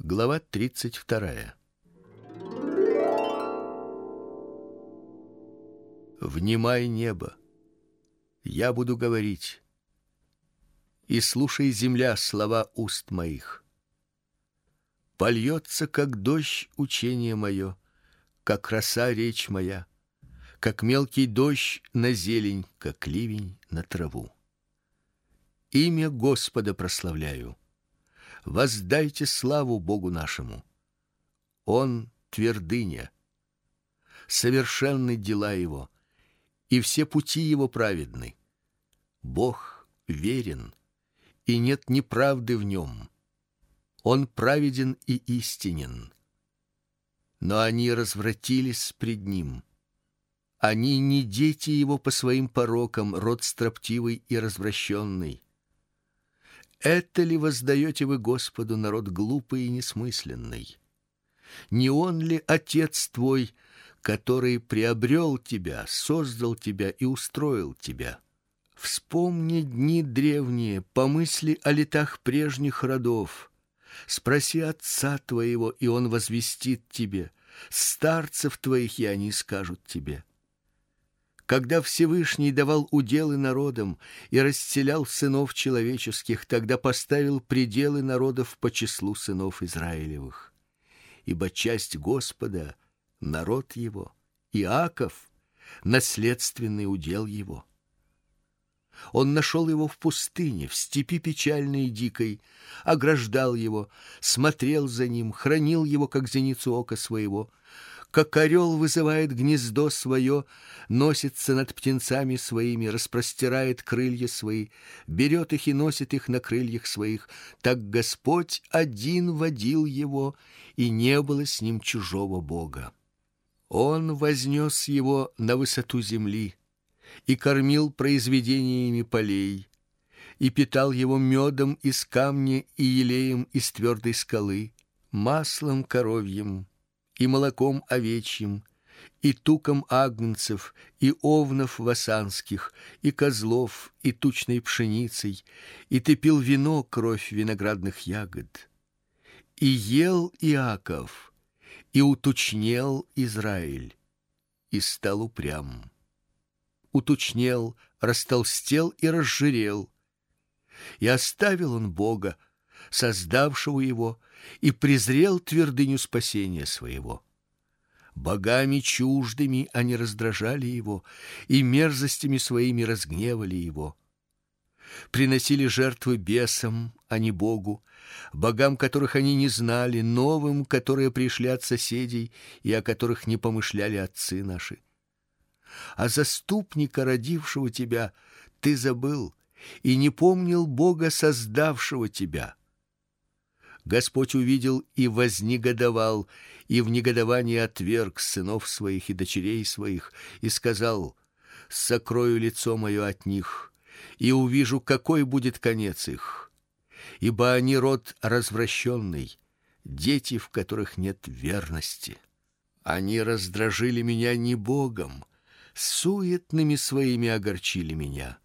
Глава тридцать вторая. Внимай небо. Я буду говорить. И слушай земля слова уст моих. Польется, как дождь, учение мое, как роса речь моя, как мелкий дождь на зелень, как ливень на траву. Имя Господа прославляю Воздайте славу Богу нашему. Он твердыня, совершенны дела его, и все пути его праведны. Бог верен, и нет неправды в нем. Он праведен и истинен. Но они развратились пред ним. Они не дети его по своим порокам, род строптивый и развращенный. Это ли воздаете вы Господу народ глупый и несмысленный? Не он ли отец твой, который приобрел тебя, создал тебя и устроил тебя? Вспомни дни древние, помысли о летах прежних родов. Спроси отца твоего, и он возвестит тебе, старцев твоих, и они скажут тебе когда Всевышний давал уделы народам и расселял сынов человеческих, тогда поставил пределы народов по числу сынов Израилевых. Ибо часть Господа народ его, Иаков наследственный удел его. Он нашел его в пустыне, в степи печальной и дикой, ограждал его, смотрел за ним, хранил его как зеницу ока своего как орел вызывает гнездо свое, носится над птенцами своими, распростирает крылья свои, берет их и носит их на крыльях своих, так Господь один водил его, и не было с ним чужого бога. Он вознес его на высоту земли и кормил произведениями полей, и питал его медом из камня и елеем из твердой скалы, маслом коровьим и молоком овечьим, и туком агнцев, и овнов васанских, и козлов, и тучной пшеницей, и ты пил вино кровь виноградных ягод. И ел Иаков, и уточнел Израиль, и стал упрям. Уточнел, растолстел и разжирел. И оставил он Бога, создавшего его, и презрел твердыню спасения своего. Богами чуждыми они раздражали его, и мерзостями своими разгневали его. Приносили жертвы бесам, а не Богу, богам, которых они не знали, новым, которые пришли от соседей и о которых не помышляли отцы наши. А заступника, родившего тебя, ты забыл и не помнил Бога, создавшего тебя. Господь увидел и вознегодовал, и в негодовании отверг сынов своих и дочерей своих, и сказал: Сокрою лицо мое от них, и увижу, какой будет конец их. Ибо они род развращенный, дети, в которых нет верности. Они раздражили меня не Богом, суетными своими огорчили меня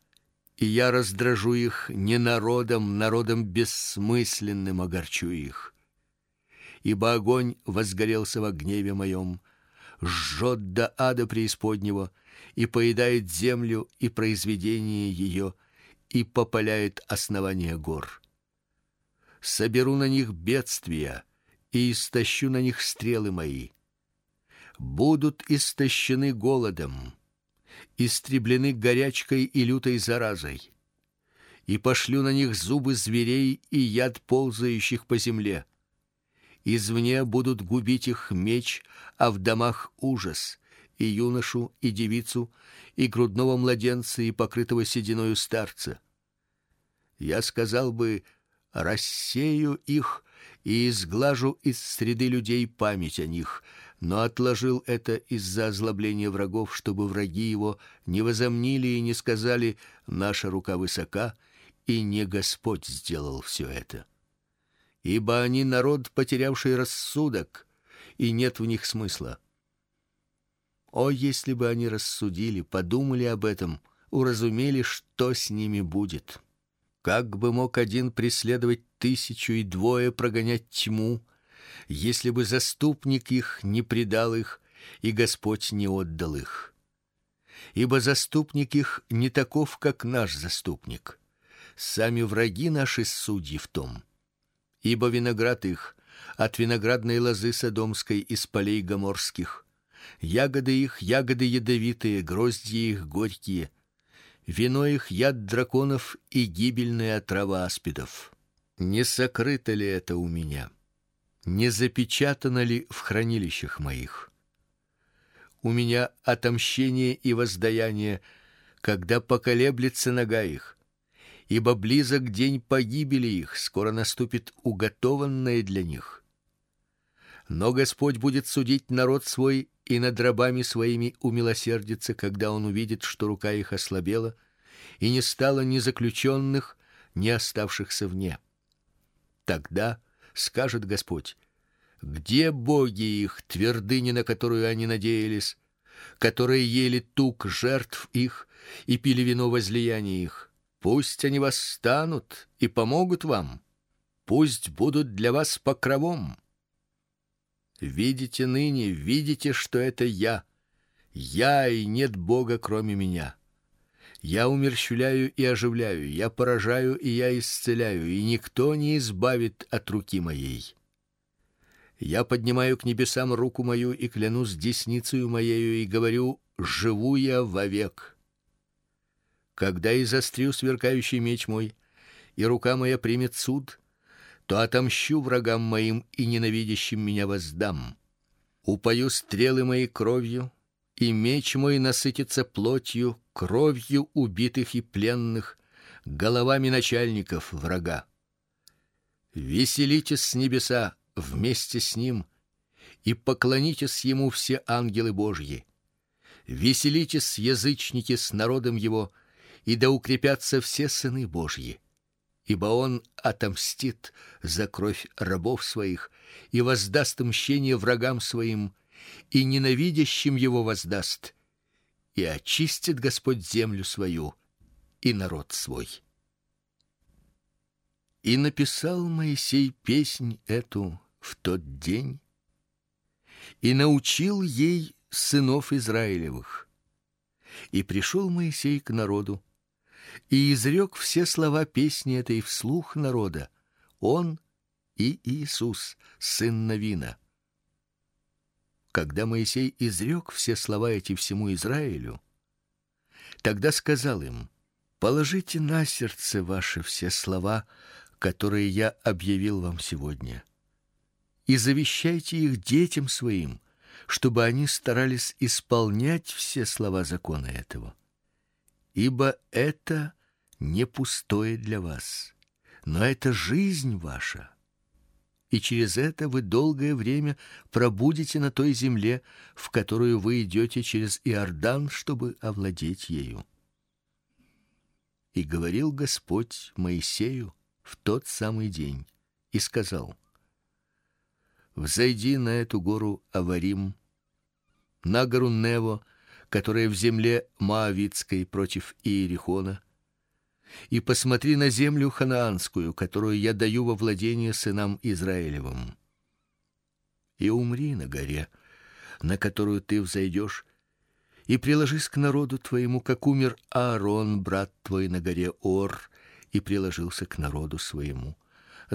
и я раздражу их не народом, народом бессмысленным огорчу их. Ибо огонь возгорелся во гневе моем, жжет до ада преисподнего и поедает землю и произведение ее и попаляет основания гор. Соберу на них бедствия и истощу на них стрелы мои. Будут истощены голодом истреблены горячкой и лютой заразой. И пошлю на них зубы зверей и яд ползающих по земле. Извне будут губить их меч, а в домах ужас, и юношу, и девицу, и грудного младенца, и покрытого сединою старца. Я сказал бы: рассею их и изглажу из среды людей память о них, но отложил это из-за озлобления врагов, чтобы враги его не возомнили и не сказали: наша рука высока, и не Господь сделал все это. Ибо они народ, потерявший рассудок, и нет в них смысла. О, если бы они рассудили, подумали об этом, уразумели, что с ними будет. Как бы мог один преследовать тысячу и двое прогонять тьму, если бы заступник их не предал их и Господь не отдал их. Ибо заступник их не таков, как наш заступник. Сами враги наши судьи в том. Ибо виноград их от виноградной лозы содомской из полей гоморских, ягоды их ягоды ядовитые, грозди их горькие, вино их яд драконов и гибельная трава аспидов. Не сокрыто ли это у меня? Не запечатано ли в хранилищах моих? У меня отомщение и воздаяние, когда поколеблется нога их, ибо близок день погибели их, скоро наступит уготованное для них. Но Господь будет судить народ свой и над рабами своими умилосердится, когда он увидит, что рука их ослабела и не стало ни заключенных, ни оставшихся вне. Тогда скажет Господь: где боги их, твердыни, на которую они надеялись, которые ели тук жертв их и пили вино возлияния их? Пусть они восстанут и помогут вам. Пусть будут для вас покровом. Видите ныне, видите, что это я. Я и нет Бога, кроме меня. Я умерщвляю и оживляю, я поражаю и я исцеляю, и никто не избавит от руки моей. Я поднимаю к небесам руку мою и клянусь десницей моею и говорю: живу я вовек. Когда и застрю сверкающий меч мой, и рука моя примет суд, то отомщу врагам моим и ненавидящим меня воздам. Упою стрелы мои кровью, и меч мой насытится плотью, кровью убитых и пленных, головами начальников врага. Веселитесь с небеса вместе с ним и поклонитесь ему все ангелы Божьи. Веселитесь язычники с народом его, и да укрепятся все сыны Божьи ибо он отомстит за кровь рабов своих и воздаст мщение врагам своим, и ненавидящим его воздаст, и очистит Господь землю свою и народ свой. И написал Моисей песнь эту в тот день, и научил ей сынов Израилевых. И пришел Моисей к народу и изрек все слова песни этой вслух народа. Он и Иисус, сын Навина. Когда Моисей изрек все слова эти всему Израилю, тогда сказал им: Положите на сердце ваши все слова, которые я объявил вам сегодня, и завещайте их детям своим, чтобы они старались исполнять все слова закона этого ибо это не пустое для вас, но это жизнь ваша. И через это вы долгое время пробудете на той земле, в которую вы идете через Иордан, чтобы овладеть ею. И говорил Господь Моисею в тот самый день и сказал: Взойди на эту гору Аварим, на гору Нево, которая в земле Моавитской против Иерихона, и посмотри на землю ханаанскую, которую я даю во владение сынам Израилевым. И умри на горе, на которую ты взойдешь, и приложись к народу твоему, как умер Аарон, брат твой, на горе Ор, и приложился к народу своему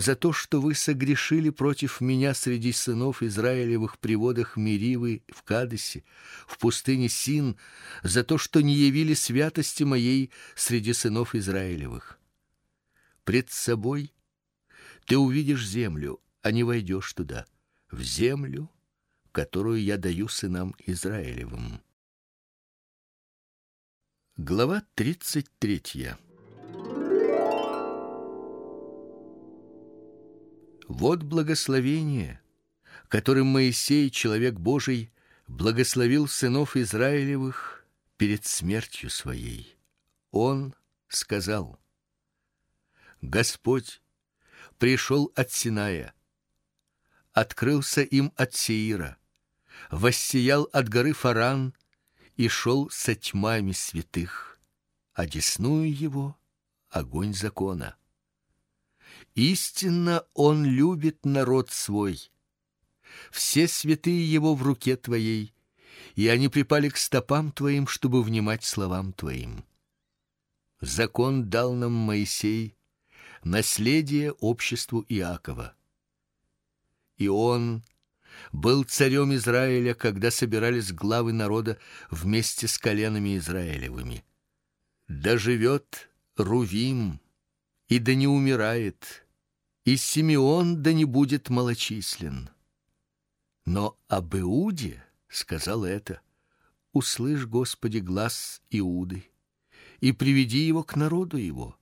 за то, что вы согрешили против меня среди сынов Израилевых при водах Меривы в Кадесе, в пустыне Син, за то, что не явили святости моей среди сынов Израилевых. Пред собой ты увидишь землю, а не войдешь туда, в землю, которую я даю сынам Израилевым. Глава тридцать третья. Вот благословение, которым Моисей, человек Божий, благословил сынов Израилевых перед смертью своей. Он сказал: Господь пришел от Синая, открылся им от Сеира, воссиял от горы Фаран и шел со тьмами святых, а десную его огонь закона. Истинно он любит народ свой все святые его в руке твоей, и они припали к стопам твоим, чтобы внимать словам твоим. Закон дал нам Моисей, наследие обществу Иакова. И он был царем Израиля, когда собирались главы народа вместе с коленами израилевыми. Да живет Рувим, и да не умирает, и Симеон да не будет малочислен. Но об Иуде сказал это: услышь, Господи, глаз Иуды и приведи его к народу его.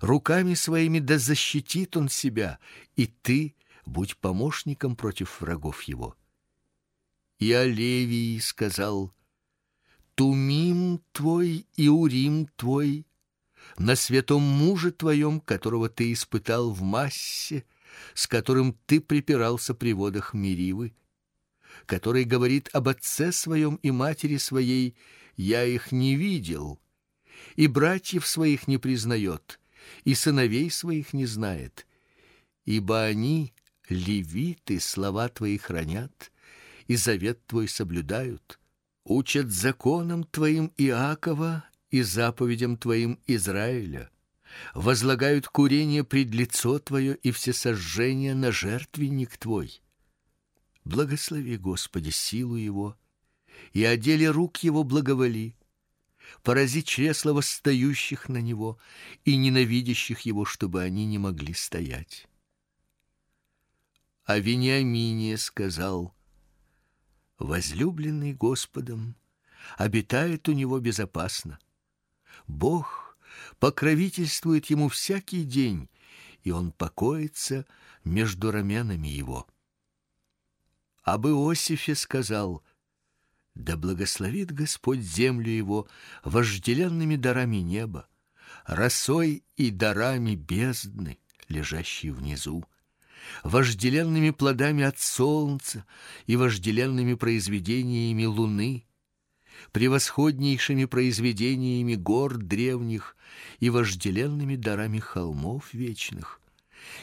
Руками своими да защитит он себя, и ты будь помощником против врагов его. И о Левии сказал: Тумим твой и Урим твой на святом муже твоем, которого ты испытал в массе, с которым ты припирался при водах Миривы, который говорит об отце своем и матери своей: я их не видел, и братьев своих не признает, и сыновей своих не знает, ибо они левиты слова твои хранят и завет твой соблюдают, учат законам твоим Иакова и заповедям твоим Израиля, возлагают курение пред лицо твое и все сожжения на жертвенник твой. Благослови, Господи, силу его, и о рук его благоволи. Порази чресла восстающих на него и ненавидящих его, чтобы они не могли стоять о Вениамине сказал: возлюбленный Господом обитает у него безопасно. Бог покровительствует ему всякий день, и он покоится между раменами его. Об Иосифе сказал: да благословит Господь землю его вожделенными дарами неба, росой и дарами бездны, лежащей внизу вожделенными плодами от солнца и вожделенными произведениями луны, превосходнейшими произведениями гор древних и вожделенными дарами холмов вечных,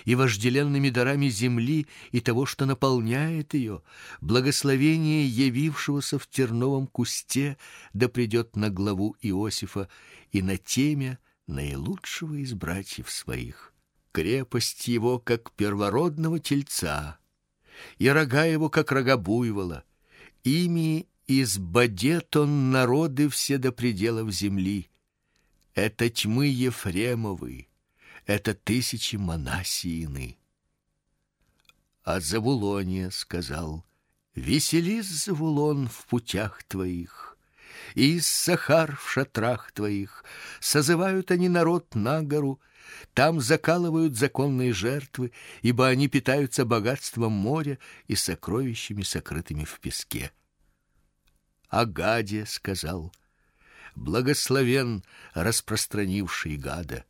и вожделенными дарами земли и того, что наполняет ее, благословение явившегося в терновом кусте, да придет на главу Иосифа и на темя наилучшего из братьев своих крепость его, как первородного тельца, и рога его, как рога буйвола. Ими избадет он народы все до пределов земли. Это тьмы Ефремовы, это тысячи Манасиины. А Завулоне сказал, «Веселись, Завулон, в путях твоих, и Сахар в шатрах твоих. Созывают они народ на гору, там закалывают законные жертвы, ибо они питаются богатством моря и сокровищами, сокрытыми в песке. А Гаде сказал: Благословен распространивший гада.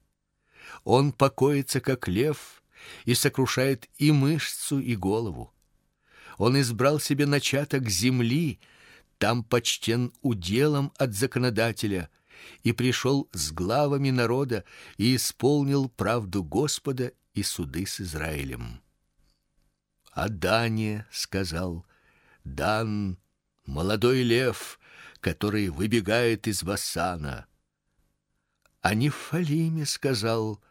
Он покоится как лев и сокрушает и мышцу, и голову. Он избрал себе начаток земли, там почтен уделом от законодателя, и пришел с главами народа и исполнил правду Господа и суды с Израилем. А Дане сказал: Дан молодой лев, который выбегает из Вассана. А Нефалиме сказал: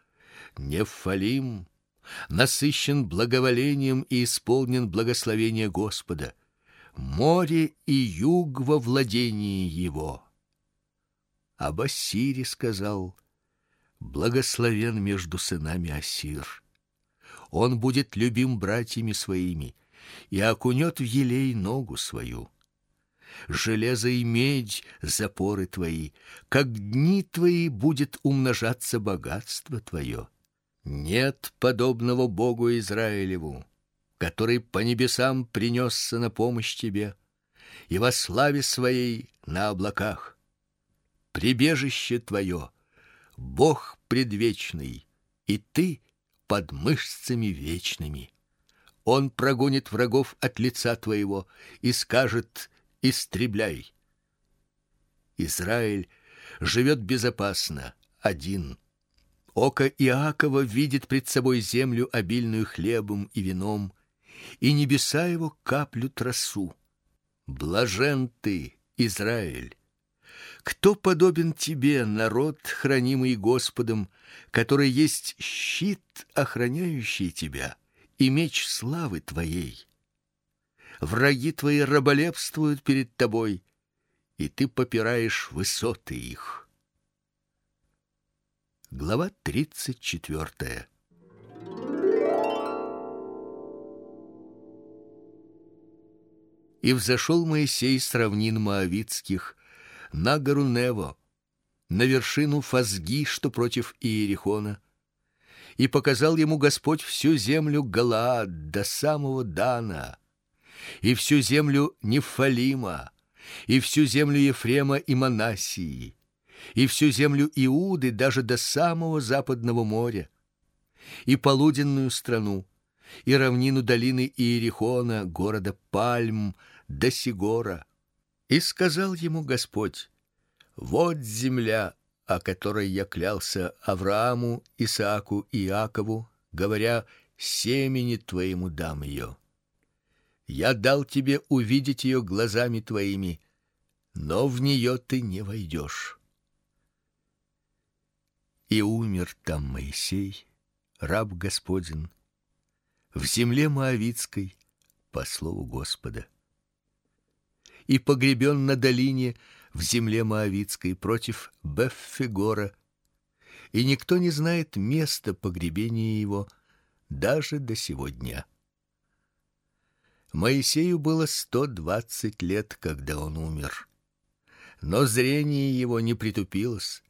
Нефалим насыщен благоволением и исполнен благословения Господа. Море и юг во владении его. Об Ассире сказал: Благословен между сынами Ассир. Он будет любим братьями своими и окунет в елей ногу свою. Железо и медь запоры твои, как дни твои будет умножаться богатство твое. Нет подобного Богу Израилеву, который по небесам принесся на помощь тебе и во славе своей на облаках прибежище твое, Бог предвечный, и ты под мышцами вечными. Он прогонит врагов от лица твоего и скажет: истребляй. Израиль живет безопасно, один. Око Иакова видит пред собой землю обильную хлебом и вином, и небеса его каплют росу. Блажен ты, Израиль! Кто подобен тебе, народ, хранимый Господом, который есть щит, охраняющий тебя, и меч славы твоей? Враги твои раболепствуют перед тобой, и ты попираешь высоты их. Глава тридцать четвертая. И взошел Моисей с равнин Моавитских на гору Нево, на вершину Фазги, что против Иерихона, и показал ему Господь всю землю Галаад до самого Дана, и всю землю Нефалима, и всю землю Ефрема и Манасии, и всю землю Иуды даже до самого западного моря, и полуденную страну, и равнину долины Иерихона, города Пальм, до Сигора. И сказал ему Господь: Вот земля, о которой я клялся Аврааму, Исааку и Иакову, говоря: семени твоему дам ее. Я дал тебе увидеть ее глазами твоими, но в нее ты не войдешь. И умер там Моисей, раб Господин, в земле моавитской по слову Господа и погребен на долине в земле моавитской против Беффегора, и никто не знает места погребения его даже до сего дня. Моисею было сто двадцать лет, когда он умер. Но зрение его не притупилось,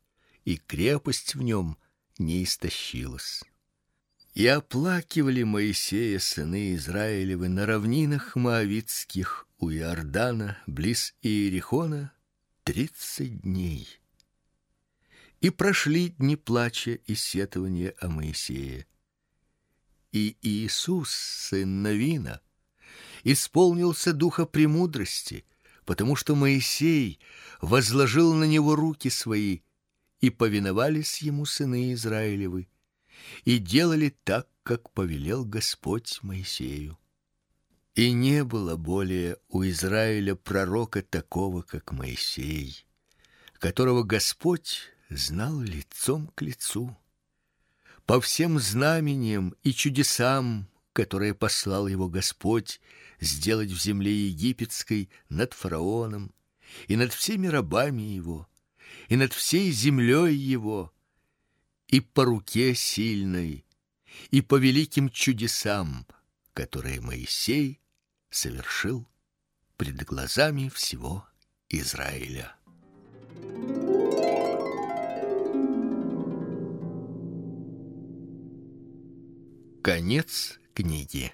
и крепость в нем не истощилась. И оплакивали Моисея сыны Израилевы на равнинах моавитских у Иордана, близ Иерихона, тридцать дней. И прошли дни плача и сетования о Моисее. И Иисус, сын Навина, исполнился духа премудрости, потому что Моисей возложил на него руки свои, и повиновались ему сыны Израилевы, и делали так, как повелел Господь Моисею. И не было более у Израиля пророка такого, как Моисей, которого Господь знал лицом к лицу. По всем знамениям и чудесам, которые послал его Господь сделать в земле египетской над фараоном и над всеми рабами его, и над всей землей его, и по руке сильной, и по великим чудесам, которые Моисей совершил пред глазами всего Израиля. Конец книги.